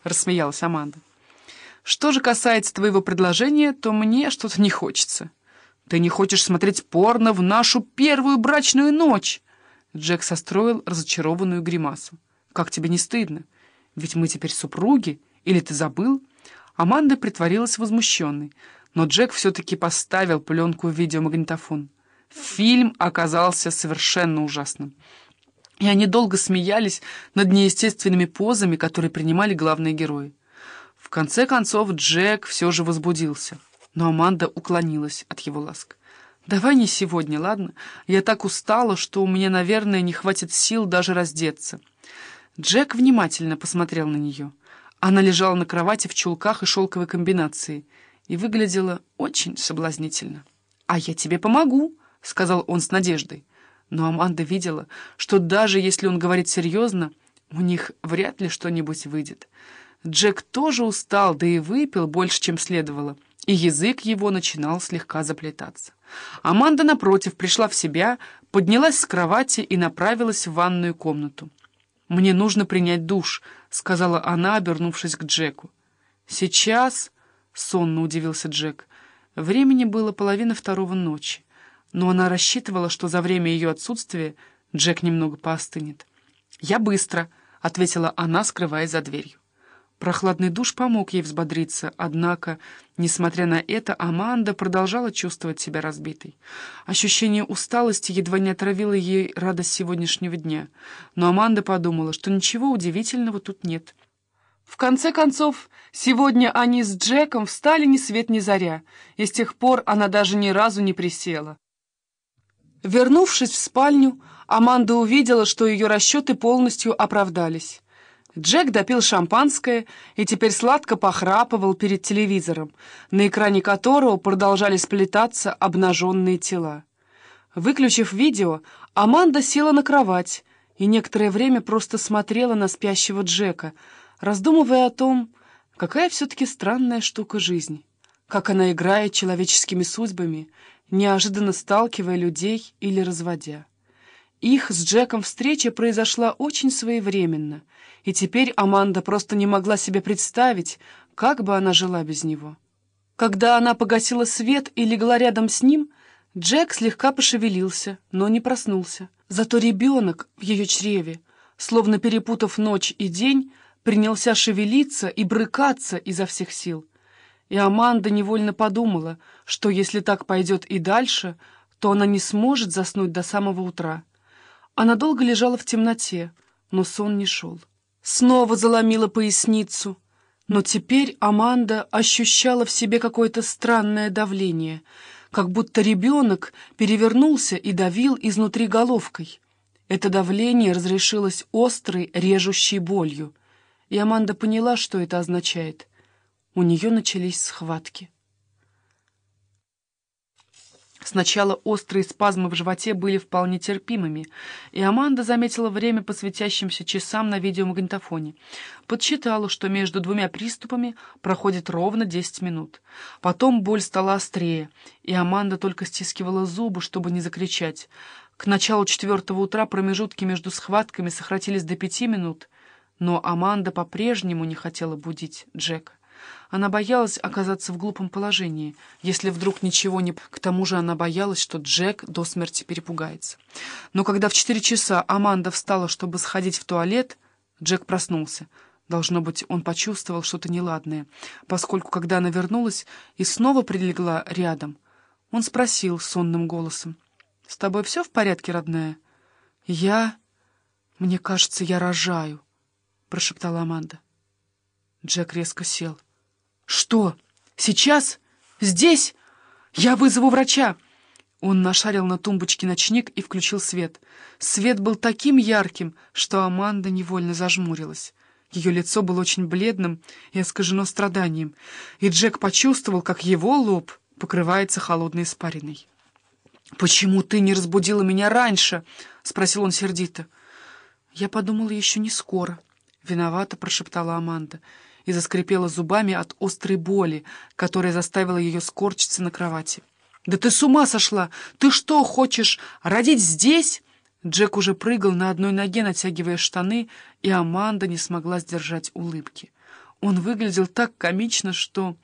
— рассмеялась Аманда. «Что же касается твоего предложения, то мне что-то не хочется. Ты не хочешь смотреть порно в нашу первую брачную ночь?» Джек состроил разочарованную гримасу. «Как тебе не стыдно? Ведь мы теперь супруги. Или ты забыл?» Аманда притворилась возмущенной, но Джек все-таки поставил пленку в видеомагнитофон. Фильм оказался совершенно ужасным. И они долго смеялись над неестественными позами, которые принимали главные герои. В конце концов Джек все же возбудился, но Аманда уклонилась от его ласк. «Давай не сегодня, ладно? Я так устала, что у меня, наверное, не хватит сил даже раздеться». Джек внимательно посмотрел на нее. Она лежала на кровати в чулках и шелковой комбинации и выглядела очень соблазнительно. «А я тебе помогу», — сказал он с надеждой. Но Аманда видела, что даже если он говорит серьезно, у них вряд ли что-нибудь выйдет. Джек тоже устал, да и выпил больше, чем следовало, и язык его начинал слегка заплетаться. Аманда, напротив, пришла в себя, поднялась с кровати и направилась в ванную комнату. «Мне нужно принять душ», — сказала она, обернувшись к Джеку. «Сейчас...» — сонно удивился Джек. Времени было половина второго ночи но она рассчитывала, что за время ее отсутствия Джек немного поостынет. «Я быстро», — ответила она, скрываясь за дверью. Прохладный душ помог ей взбодриться, однако, несмотря на это, Аманда продолжала чувствовать себя разбитой. Ощущение усталости едва не отравило ей радость сегодняшнего дня, но Аманда подумала, что ничего удивительного тут нет. В конце концов, сегодня они с Джеком встали ни свет ни заря, и с тех пор она даже ни разу не присела. Вернувшись в спальню, Аманда увидела, что ее расчеты полностью оправдались. Джек допил шампанское и теперь сладко похрапывал перед телевизором, на экране которого продолжали сплетаться обнаженные тела. Выключив видео, Аманда села на кровать и некоторое время просто смотрела на спящего Джека, раздумывая о том, какая все-таки странная штука жизнь, как она играет человеческими судьбами неожиданно сталкивая людей или разводя. Их с Джеком встреча произошла очень своевременно, и теперь Аманда просто не могла себе представить, как бы она жила без него. Когда она погасила свет и легла рядом с ним, Джек слегка пошевелился, но не проснулся. Зато ребенок в ее чреве, словно перепутав ночь и день, принялся шевелиться и брыкаться изо всех сил. И Аманда невольно подумала, что если так пойдет и дальше, то она не сможет заснуть до самого утра. Она долго лежала в темноте, но сон не шел. Снова заломила поясницу, но теперь Аманда ощущала в себе какое-то странное давление, как будто ребенок перевернулся и давил изнутри головкой. Это давление разрешилось острой, режущей болью, и Аманда поняла, что это означает у нее начались схватки. Сначала острые спазмы в животе были вполне терпимыми, и Аманда заметила время по светящимся часам на видеомагнитофоне. Подсчитала, что между двумя приступами проходит ровно 10 минут. Потом боль стала острее, и Аманда только стискивала зубы, чтобы не закричать. К началу четвертого утра промежутки между схватками сократились до пяти минут, но Аманда по-прежнему не хотела будить Джека. Она боялась оказаться в глупом положении, если вдруг ничего не... К тому же она боялась, что Джек до смерти перепугается. Но когда в четыре часа Аманда встала, чтобы сходить в туалет, Джек проснулся. Должно быть, он почувствовал что-то неладное, поскольку, когда она вернулась и снова прилегла рядом, он спросил сонным голосом. «С тобой все в порядке, родная?» «Я... Мне кажется, я рожаю», — прошептала Аманда. Джек резко сел. «Что? Сейчас? Здесь? Я вызову врача!» Он нашарил на тумбочке ночник и включил свет. Свет был таким ярким, что Аманда невольно зажмурилась. Ее лицо было очень бледным и искажено страданием, и Джек почувствовал, как его лоб покрывается холодной испариной. «Почему ты не разбудила меня раньше?» — спросил он сердито. «Я подумала, еще не скоро», — виновато прошептала Аманда и заскрипела зубами от острой боли, которая заставила ее скорчиться на кровати. «Да ты с ума сошла! Ты что, хочешь родить здесь?» Джек уже прыгал на одной ноге, натягивая штаны, и Аманда не смогла сдержать улыбки. Он выглядел так комично, что